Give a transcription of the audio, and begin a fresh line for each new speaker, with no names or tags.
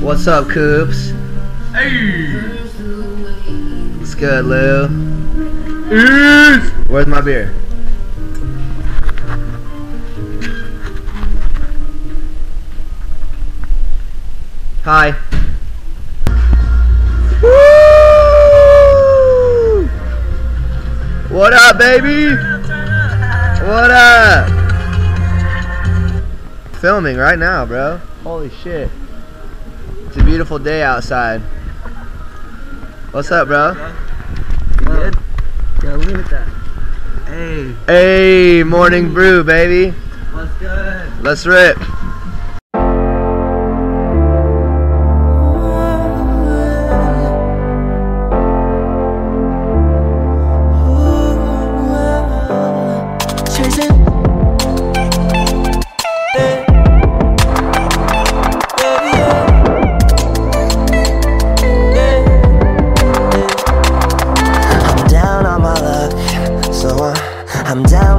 What's up, Coops?
Hey!
What's good, Lou?
Yes!
Where's my beer? Hi. Woo! What up, baby? What up? Filming right now, bro. Holy shit. It's a beautiful day outside. What's up, bro?
You good? Yeah, look at that. Hey,
Hey, morning brew, baby.
what's good?
Let's rip.
I'm down